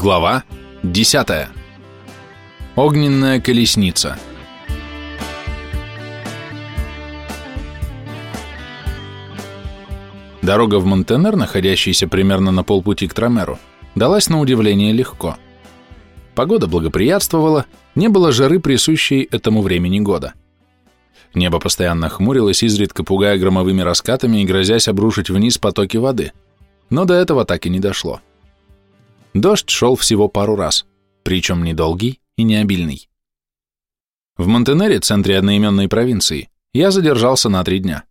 Глава 10. Огненная колесница. Дорога в Монтенер, находящаяся примерно на полпути к Трамеру, далась на удивление легко. Погода благоприятствовала, не было жары, присущей этому времени года. Небо постоянно хмурилось, изредка пугая громовыми раскатами и грозясь обрушить вниз потоки воды, но до этого так и не дошло. Дождь шел всего пару раз, причем недолгий и не обильный. В Монтенере, центре одноименной провинции, я задержался на три дня.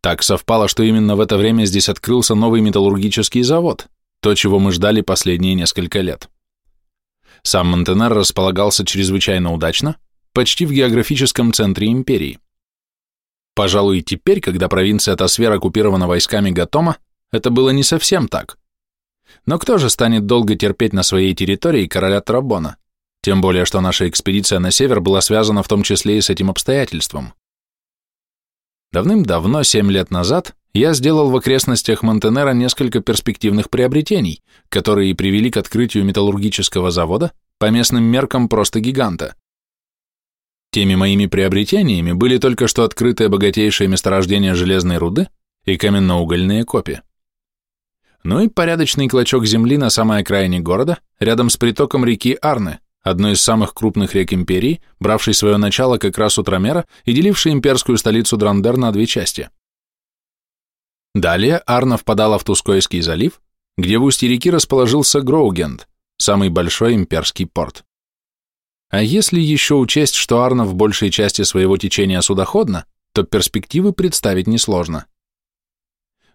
Так совпало, что именно в это время здесь открылся новый металлургический завод, то, чего мы ждали последние несколько лет. Сам Монтенер располагался чрезвычайно удачно, почти в географическом центре империи. Пожалуй, теперь, когда провинция Тасвер оккупирована войсками Гатома, это было не совсем так. Но кто же станет долго терпеть на своей территории короля Трабона? Тем более, что наша экспедиция на север была связана в том числе и с этим обстоятельством. Давным-давно, семь лет назад, я сделал в окрестностях Монтенера несколько перспективных приобретений, которые привели к открытию металлургического завода, по местным меркам просто гиганта. Теми моими приобретениями были только что открытые богатейшие месторождения железной руды и каменно-угольные копи ну и порядочный клочок земли на самой окраине города, рядом с притоком реки Арны, одной из самых крупных рек империи, бравшей свое начало как раз у Трамера и делившей имперскую столицу Драндер на две части. Далее Арна впадала в Тускойский залив, где в устье реки расположился Гроугенд, самый большой имперский порт. А если еще учесть, что Арна в большей части своего течения судоходна, то перспективы представить несложно.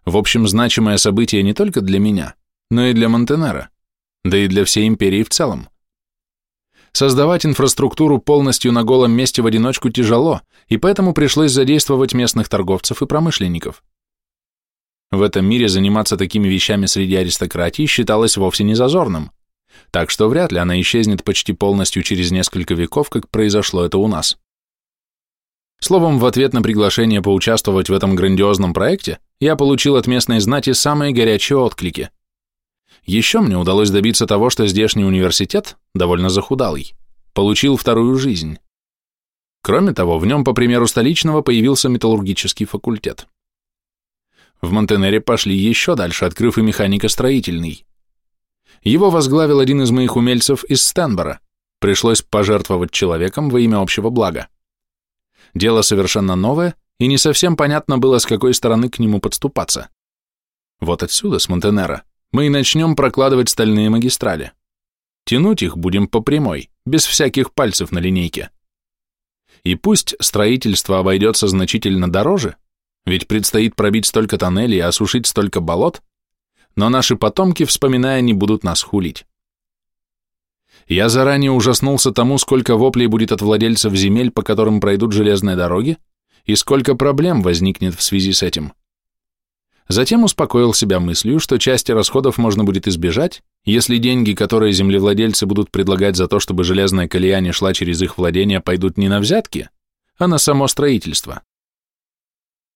В общем, значимое событие не только для меня, но и для Монтенера, да и для всей империи в целом. Создавать инфраструктуру полностью на голом месте в одиночку тяжело, и поэтому пришлось задействовать местных торговцев и промышленников. В этом мире заниматься такими вещами среди аристократии считалось вовсе не зазорным, так что вряд ли она исчезнет почти полностью через несколько веков, как произошло это у нас. Словом, в ответ на приглашение поучаствовать в этом грандиозном проекте, я получил от местной знати самые горячие отклики. Еще мне удалось добиться того, что здешний университет, довольно захудалый, получил вторую жизнь. Кроме того, в нем, по примеру столичного, появился металлургический факультет. В Монтенере пошли еще дальше, открыв и механико-строительный. Его возглавил один из моих умельцев из Стенбора. Пришлось пожертвовать человеком во имя общего блага. Дело совершенно новое, и не совсем понятно было, с какой стороны к нему подступаться. Вот отсюда, с Монтенера, мы и начнем прокладывать стальные магистрали. Тянуть их будем по прямой, без всяких пальцев на линейке. И пусть строительство обойдется значительно дороже, ведь предстоит пробить столько тоннелей и осушить столько болот, но наши потомки, вспоминая, не будут нас хулить. Я заранее ужаснулся тому, сколько воплей будет от владельцев земель, по которым пройдут железные дороги, и сколько проблем возникнет в связи с этим. Затем успокоил себя мыслью, что части расходов можно будет избежать, если деньги, которые землевладельцы будут предлагать за то, чтобы железная колея не шла через их владения, пойдут не на взятки, а на само строительство.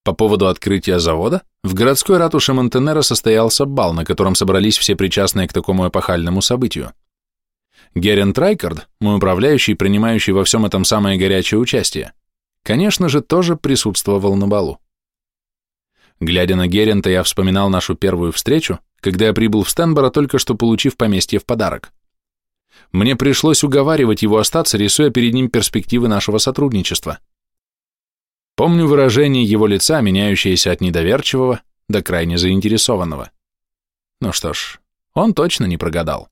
По поводу открытия завода в городской ратуше Монтенера состоялся бал, на котором собрались все причастные к такому эпохальному событию. Герен Трайкард, мой управляющий, принимающий во всем этом самое горячее участие, конечно же, тоже присутствовал на балу. Глядя на Герента, я вспоминал нашу первую встречу, когда я прибыл в Стенборо, только что получив поместье в подарок. Мне пришлось уговаривать его остаться, рисуя перед ним перспективы нашего сотрудничества. Помню выражение его лица, меняющееся от недоверчивого до крайне заинтересованного. Ну что ж, он точно не прогадал.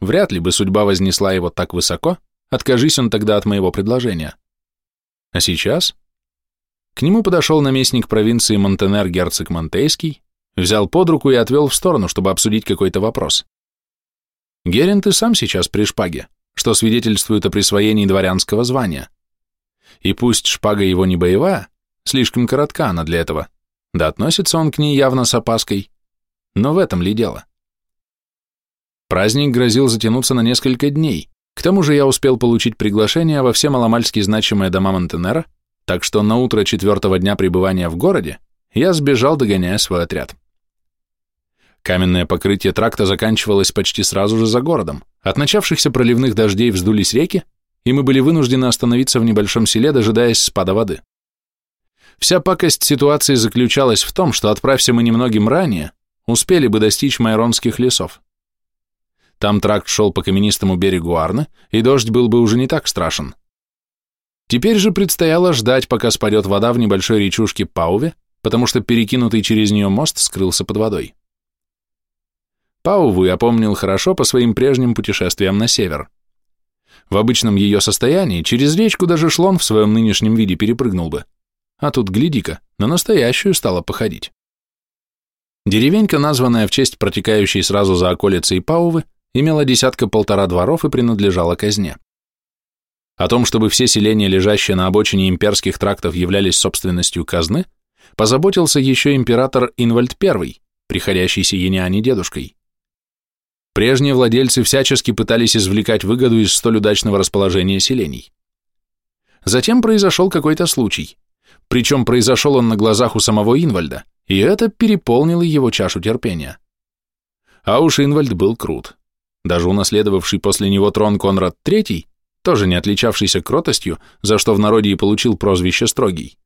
Вряд ли бы судьба вознесла его так высоко, откажись он тогда от моего предложения. А сейчас? К нему подошел наместник провинции Монтенер герцог Монтейский, взял под руку и отвел в сторону, чтобы обсудить какой-то вопрос. Герент и сам сейчас при шпаге, что свидетельствует о присвоении дворянского звания. И пусть шпага его не боевая, слишком коротка она для этого, да относится он к ней явно с опаской, но в этом ли дело? Праздник грозил затянуться на несколько дней. К тому же я успел получить приглашение во все маломальски значимые дома Монтенера, так что на утро четвертого дня пребывания в городе я сбежал, догоняя свой отряд. Каменное покрытие тракта заканчивалось почти сразу же за городом. От начавшихся проливных дождей вздулись реки, и мы были вынуждены остановиться в небольшом селе, дожидаясь спада воды. Вся пакость ситуации заключалась в том, что отправься мы немногим ранее, успели бы достичь майронских лесов. Там тракт шел по каменистому берегу Арны, и дождь был бы уже не так страшен. Теперь же предстояло ждать, пока спадет вода в небольшой речушке Пауве, потому что перекинутый через нее мост скрылся под водой. Пауву я помнил хорошо по своим прежним путешествиям на север. В обычном ее состоянии через речку даже шлон в своем нынешнем виде перепрыгнул бы. А тут, гляди-ка, на настоящую стало походить. Деревенька, названная в честь протекающей сразу за околицей Паувы, имела десятка-полтора дворов и принадлежала казне. О том, чтобы все селения, лежащие на обочине имперских трактов, являлись собственностью казны, позаботился еще император Инвальд I, приходящий сиеняне дедушкой. Прежние владельцы всячески пытались извлекать выгоду из столь удачного расположения селений. Затем произошел какой-то случай, причем произошел он на глазах у самого Инвальда, и это переполнило его чашу терпения. А уж Инвальд был крут. Даже унаследовавший после него трон Конрад III, тоже не отличавшийся кротостью, за что в народе и получил прозвище Строгий,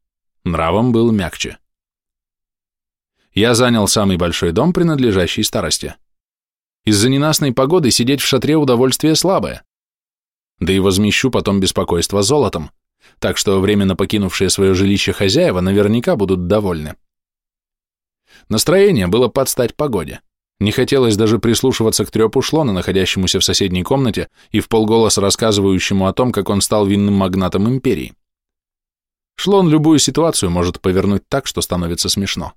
нравом был мягче. Я занял самый большой дом, принадлежащий старости. Из-за ненастной погоды сидеть в шатре удовольствие слабое. Да и возмещу потом беспокойство золотом, так что временно покинувшие свое жилище хозяева наверняка будут довольны. Настроение было под стать погоде. Не хотелось даже прислушиваться к трепу шлона, находящемуся в соседней комнате и в полголоса рассказывающему о том, как он стал винным магнатом империи. Шлон любую ситуацию может повернуть так, что становится смешно.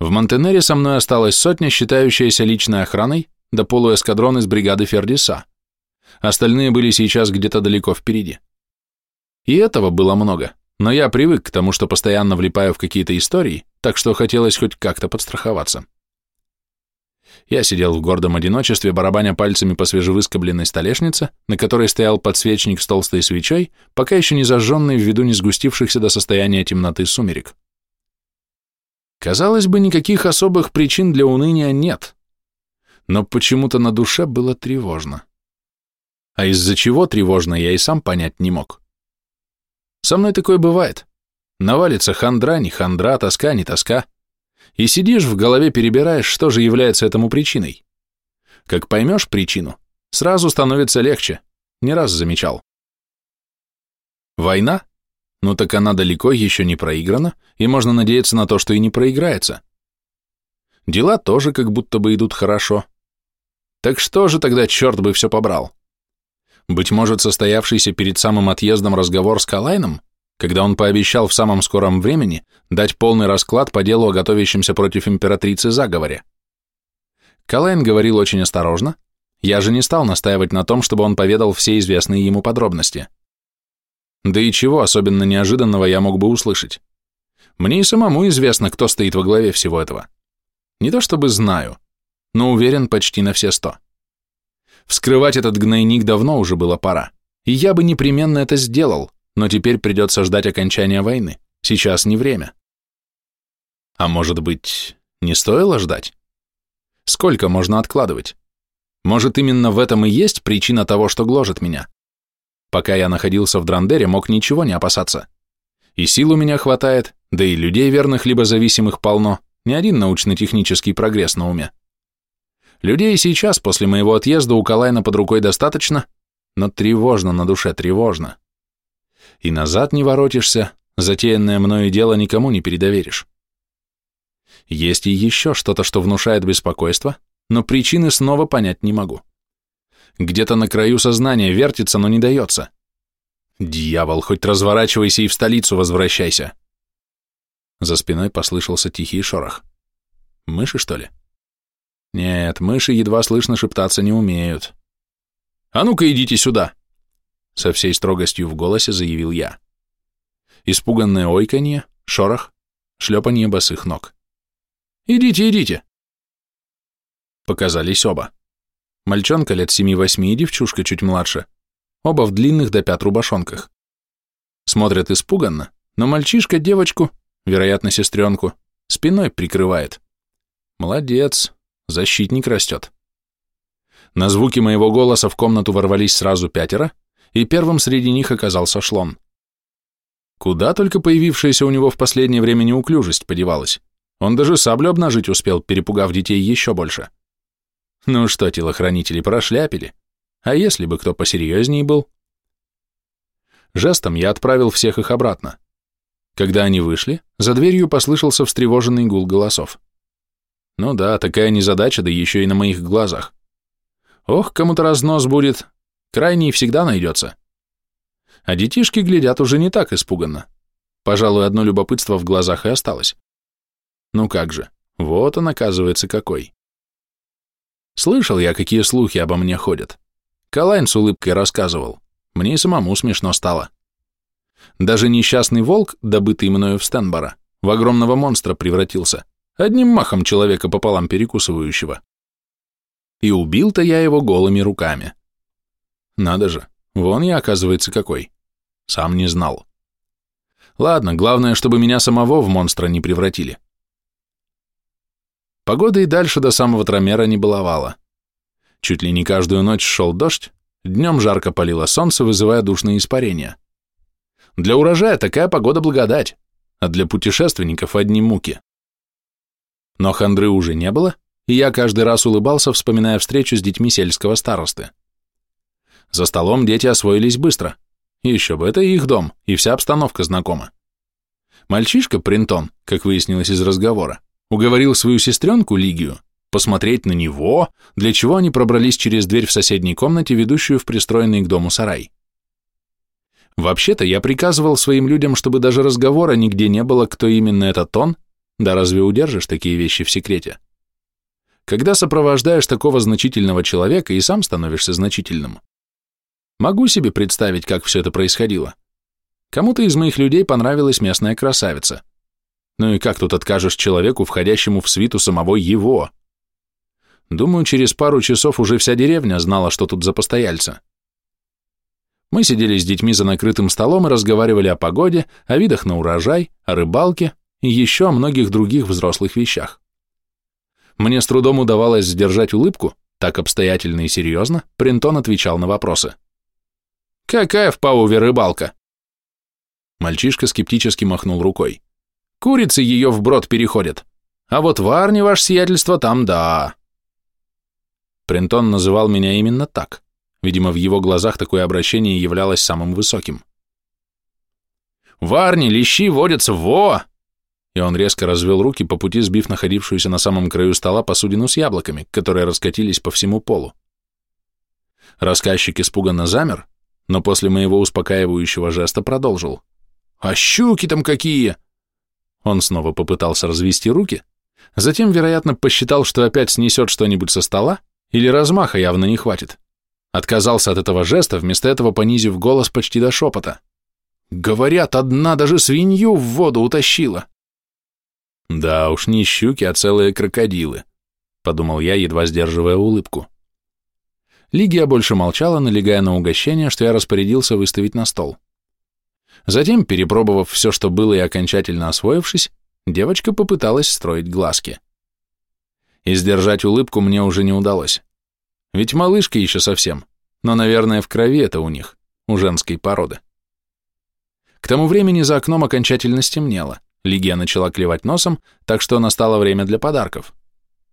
В Монтенере со мной осталась сотня, считающаяся личной охраной, да полуэскадрон из бригады Фердиса. Остальные были сейчас где-то далеко впереди. И этого было много, но я привык к тому, что постоянно влипаю в какие-то истории, так что хотелось хоть как-то подстраховаться. Я сидел в гордом одиночестве, барабаня пальцами по свежевыскобленной столешнице, на которой стоял подсвечник с толстой свечой, пока еще не зажженный ввиду не сгустившихся до состояния темноты сумерек. Казалось бы, никаких особых причин для уныния нет, но почему-то на душе было тревожно. А из-за чего тревожно, я и сам понять не мог. Со мной такое бывает. Навалится хандра, не хандра, тоска, не тоска. И сидишь в голове, перебираешь, что же является этому причиной. Как поймешь причину, сразу становится легче. Не раз замечал. Война ну так она далеко еще не проиграна, и можно надеяться на то, что и не проиграется. Дела тоже как будто бы идут хорошо. Так что же тогда черт бы все побрал? Быть может, состоявшийся перед самым отъездом разговор с Калайном, когда он пообещал в самом скором времени дать полный расклад по делу о готовящемся против императрицы заговоре. Калайн говорил очень осторожно, я же не стал настаивать на том, чтобы он поведал все известные ему подробности. Да и чего особенно неожиданного я мог бы услышать? Мне и самому известно, кто стоит во главе всего этого. Не то чтобы знаю, но уверен почти на все сто. Вскрывать этот гнойник давно уже было пора, и я бы непременно это сделал, но теперь придется ждать окончания войны, сейчас не время. А может быть, не стоило ждать? Сколько можно откладывать? Может, именно в этом и есть причина того, что гложет меня? Пока я находился в Драндере, мог ничего не опасаться. И сил у меня хватает, да и людей верных либо зависимых полно, ни один научно-технический прогресс на уме. Людей сейчас, после моего отъезда, у Калайна под рукой достаточно, но тревожно на душе, тревожно. И назад не воротишься, затеянное мною дело никому не передоверишь. Есть и еще что-то, что внушает беспокойство, но причины снова понять не могу. Где-то на краю сознания вертится, но не дается. Дьявол, хоть разворачивайся и в столицу возвращайся. За спиной послышался тихий шорох. Мыши, что ли? Нет, мыши едва слышно шептаться не умеют. А ну-ка идите сюда! Со всей строгостью в голосе заявил я. Испуганное ойканье, шорох, шлепанье босых ног. «Идите, идите!» Показались оба. Мальчонка лет семи-восьми и девчушка чуть младше, оба в длинных до пят рубашонках. Смотрят испуганно, но мальчишка девочку, вероятно, сестренку, спиной прикрывает. Молодец, защитник растет. На звуки моего голоса в комнату ворвались сразу пятеро, и первым среди них оказался Шлон. Куда только появившаяся у него в последнее время неуклюжесть подевалась. Он даже саблю обнажить успел, перепугав детей еще больше. Ну что, телохранители прошляпили? А если бы кто посерьезнее был? Жестом я отправил всех их обратно. Когда они вышли, за дверью послышался встревоженный гул голосов. Ну да, такая незадача, да еще и на моих глазах. Ох, кому-то разнос будет. Крайний всегда найдется. А детишки глядят уже не так испуганно. Пожалуй, одно любопытство в глазах и осталось. Ну как же, вот он, оказывается, какой. Слышал я, какие слухи обо мне ходят. Калайн с улыбкой рассказывал. Мне и самому смешно стало. Даже несчастный волк, добытый мною в Стенбора, в огромного монстра превратился, одним махом человека пополам перекусывающего. И убил-то я его голыми руками. Надо же, вон я, оказывается, какой. Сам не знал. Ладно, главное, чтобы меня самого в монстра не превратили. Погода и дальше до самого Тромера не баловала. Чуть ли не каждую ночь шел дождь, днем жарко палило солнце, вызывая душные испарения. Для урожая такая погода благодать, а для путешественников одни муки. Но хандры уже не было, и я каждый раз улыбался, вспоминая встречу с детьми сельского старосты. За столом дети освоились быстро. Еще бы, это их дом, и вся обстановка знакома. Мальчишка Принтон, как выяснилось из разговора, уговорил свою сестренку Лигию посмотреть на него, для чего они пробрались через дверь в соседней комнате, ведущую в пристроенный к дому сарай. Вообще-то я приказывал своим людям, чтобы даже разговора нигде не было, кто именно этот он, да разве удержишь такие вещи в секрете? Когда сопровождаешь такого значительного человека и сам становишься значительным. Могу себе представить, как все это происходило. Кому-то из моих людей понравилась местная красавица. Ну и как тут откажешь человеку, входящему в свиту самого его? Думаю, через пару часов уже вся деревня знала, что тут за постояльца. Мы сидели с детьми за накрытым столом и разговаривали о погоде, о видах на урожай, о рыбалке и еще о многих других взрослых вещах. Мне с трудом удавалось сдержать улыбку, так обстоятельно и серьезно Принтон отвечал на вопросы. «Какая в Пауве рыбалка?» Мальчишка скептически махнул рукой. «Курицы ее вброд переходят. А вот в Арне, ваше сиятельство, там да». Принтон называл меня именно так. Видимо, в его глазах такое обращение являлось самым высоким. «В Арне лещи водятся, во!» и он резко развел руки, по пути сбив находившуюся на самом краю стола посудину с яблоками, которые раскатились по всему полу. Рассказчик испуганно замер, но после моего успокаивающего жеста продолжил. «А щуки там какие!» Он снова попытался развести руки, затем, вероятно, посчитал, что опять снесет что-нибудь со стола, или размаха явно не хватит. Отказался от этого жеста, вместо этого понизив голос почти до шепота. «Говорят, одна даже свинью в воду утащила!» Да уж не щуки, а целые крокодилы, подумал я, едва сдерживая улыбку. Лигия больше молчала, налегая на угощение, что я распорядился выставить на стол. Затем, перепробовав все, что было и окончательно освоившись, девочка попыталась строить глазки. И сдержать улыбку мне уже не удалось. Ведь малышка еще совсем, но, наверное, в крови это у них, у женской породы. К тому времени за окном окончательно стемнело. Лигия начала клевать носом, так что настало время для подарков.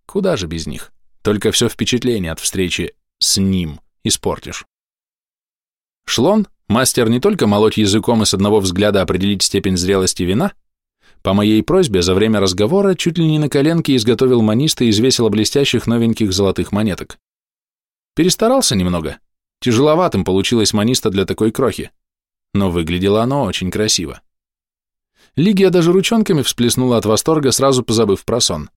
Куда же без них? Только все впечатление от встречи с ним испортишь. Шлон, мастер не только молоть языком и с одного взгляда определить степень зрелости вина, по моей просьбе за время разговора чуть ли не на коленке изготовил маниста из весело блестящих новеньких золотых монеток. Перестарался немного. Тяжеловатым получилось маниста для такой крохи, но выглядело оно очень красиво. Лигия даже ручонками всплеснула от восторга, сразу позабыв про сон.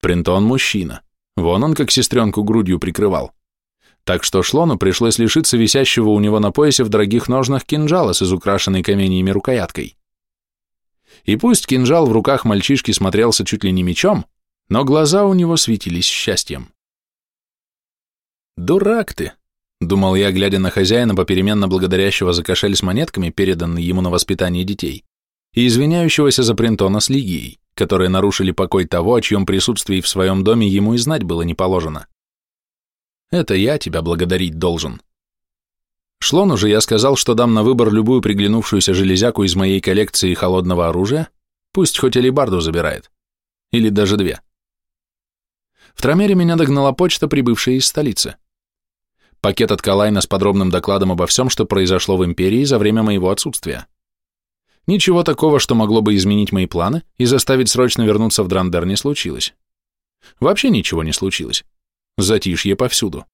Принтон мужчина. Вон он как сестренку грудью прикрывал. Так что Шлону пришлось лишиться висящего у него на поясе в дорогих ножнах кинжала с изукрашенной каменьями рукояткой. И пусть кинжал в руках мальчишки смотрелся чуть ли не мечом, но глаза у него светились счастьем. «Дурак ты!» Думал я, глядя на хозяина, попеременно благодарящего за кошель с монетками, переданный ему на воспитание детей, и извиняющегося за принтона с Лигией, которые нарушили покой того, о чьем присутствии в своем доме ему и знать было не положено. Это я тебя благодарить должен. Шлону же я сказал, что дам на выбор любую приглянувшуюся железяку из моей коллекции холодного оружия, пусть хоть алибарду забирает. Или даже две. В Трамере меня догнала почта, прибывшая из столицы. Пакет от Калайна с подробным докладом обо всем, что произошло в Империи за время моего отсутствия. Ничего такого, что могло бы изменить мои планы и заставить срочно вернуться в Драндер, не случилось. Вообще ничего не случилось. Затишье повсюду.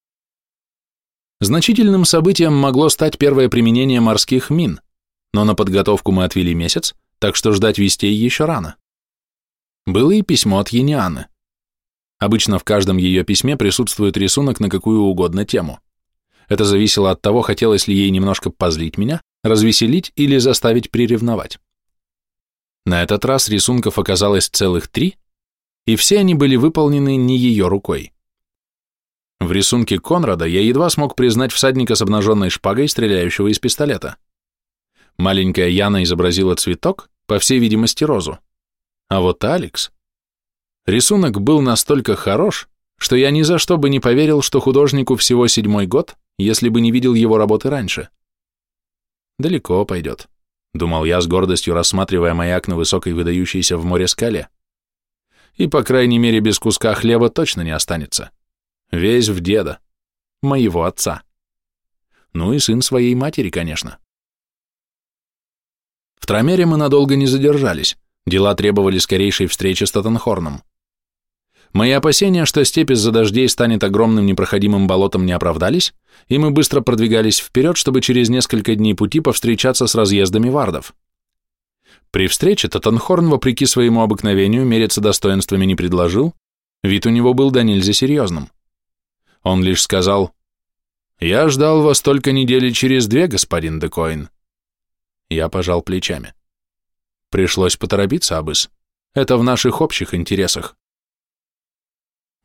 Значительным событием могло стать первое применение морских мин, но на подготовку мы отвели месяц, так что ждать вестей еще рано. Было и письмо от Енианы. Обычно в каждом ее письме присутствует рисунок на какую угодно тему. Это зависело от того, хотелось ли ей немножко позлить меня, развеселить или заставить приревновать. На этот раз рисунков оказалось целых три, и все они были выполнены не ее рукой. В рисунке Конрада я едва смог признать всадника с обнаженной шпагой, стреляющего из пистолета. Маленькая Яна изобразила цветок, по всей видимости, розу. А вот Алекс... Рисунок был настолько хорош, что я ни за что бы не поверил, что художнику всего седьмой год, если бы не видел его работы раньше. Далеко пойдет, думал я с гордостью, рассматривая маяк на высокой выдающейся в море скале. И, по крайней мере, без куска хлеба точно не останется. Весь в деда. Моего отца. Ну и сын своей матери, конечно. В Трамере мы надолго не задержались. Дела требовали скорейшей встречи с Тоттенхорном. Мои опасения, что степь из-за дождей станет огромным непроходимым болотом, не оправдались, и мы быстро продвигались вперед, чтобы через несколько дней пути повстречаться с разъездами вардов. При встрече Тоттенхорн, вопреки своему обыкновению, мериться достоинствами не предложил, вид у него был до нельзя серьезным. Он лишь сказал, «Я ждал вас только недели через две, господин Декоин». Я пожал плечами. Пришлось поторопиться, Абыс. Это в наших общих интересах.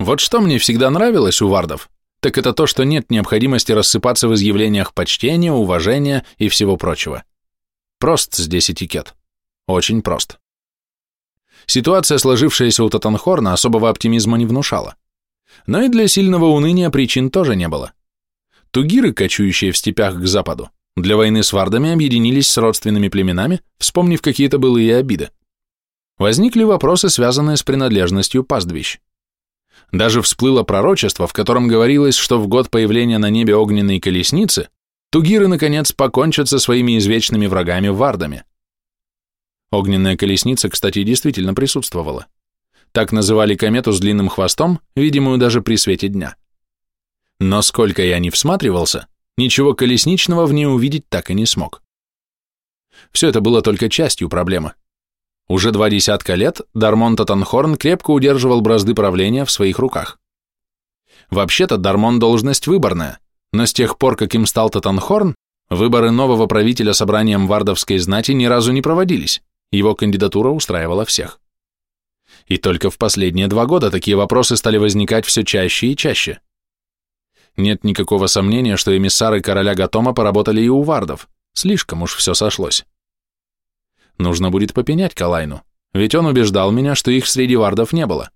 Вот что мне всегда нравилось у вардов, так это то, что нет необходимости рассыпаться в изъявлениях почтения, уважения и всего прочего. Прост здесь этикет. Очень прост. Ситуация, сложившаяся у Татанхорна, особого оптимизма не внушала. Но и для сильного уныния причин тоже не было. Тугиры, кочующие в степях к западу, для войны с вардами объединились с родственными племенами, вспомнив какие-то былые обиды. Возникли вопросы, связанные с принадлежностью пастбищ. Даже всплыло пророчество, в котором говорилось, что в год появления на небе огненной колесницы тугиры, наконец, покончат со своими извечными врагами вардами. Огненная колесница, кстати, действительно присутствовала. Так называли комету с длинным хвостом, видимую даже при свете дня. Но сколько я не всматривался, ничего колесничного в ней увидеть так и не смог. Все это было только частью проблемы. Уже два десятка лет Дармон Татанхорн крепко удерживал бразды правления в своих руках. Вообще-то Дармон должность выборная, но с тех пор, как им стал Татанхорн, выборы нового правителя собранием вардовской знати ни разу не проводились, его кандидатура устраивала всех. И только в последние два года такие вопросы стали возникать все чаще и чаще. Нет никакого сомнения, что эмиссары короля Гатома поработали и у вардов, слишком уж все сошлось. Нужно будет попенять Калайну, ведь он убеждал меня, что их среди вардов не было.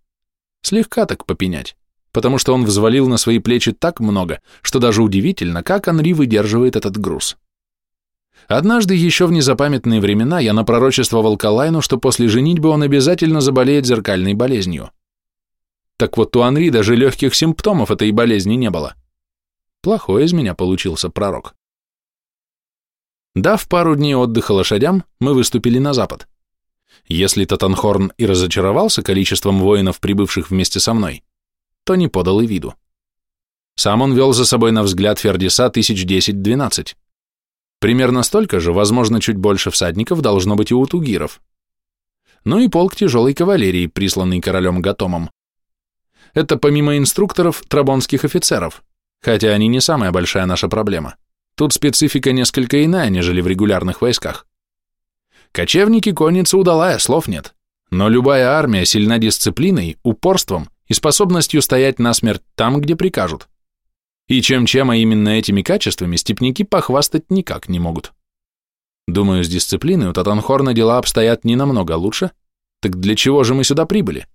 Слегка так попенять, потому что он взвалил на свои плечи так много, что даже удивительно, как Анри выдерживает этот груз. Однажды еще в незапамятные времена я напророчествовал Калайну, что после женитьбы он обязательно заболеет зеркальной болезнью. Так вот у Анри даже легких симптомов этой болезни не было. Плохой из меня получился пророк. Дав пару дней отдыха лошадям, мы выступили на запад. Если Татанхорн и разочаровался количеством воинов, прибывших вместе со мной, то не подал и виду. Сам он вел за собой на взгляд Фердиса тысяч десять-двенадцать. Примерно столько же, возможно, чуть больше всадников должно быть и у тугиров. Ну и полк тяжелой кавалерии, присланный королем Гатомом. Это помимо инструкторов, трабонских офицеров, хотя они не самая большая наша проблема. Тут специфика несколько иная, нежели в регулярных войсках. Кочевники конница удалая, слов нет. Но любая армия сильна дисциплиной, упорством и способностью стоять насмерть там, где прикажут. И чем-чем, а именно этими качествами, степняки похвастать никак не могут. Думаю, с дисциплиной у Татанхорна дела обстоят не намного лучше, Так для чего же мы сюда прибыли?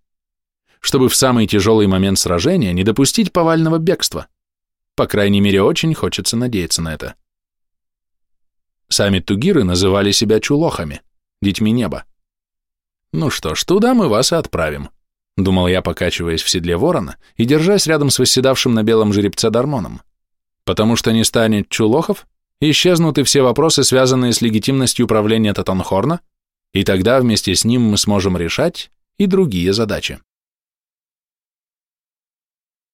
Чтобы в самый тяжелый момент сражения не допустить повального бегства. По крайней мере, очень хочется надеяться на это. Сами тугиры называли себя чулохами, детьми неба. Ну что ж, туда мы вас и отправим, думал я, покачиваясь в седле ворона и держась рядом с восседавшим на белом жеребце Дармоном. Потому что не станет чулохов, исчезнут и все вопросы, связанные с легитимностью управления Татанхорна, и тогда вместе с ним мы сможем решать и другие задачи.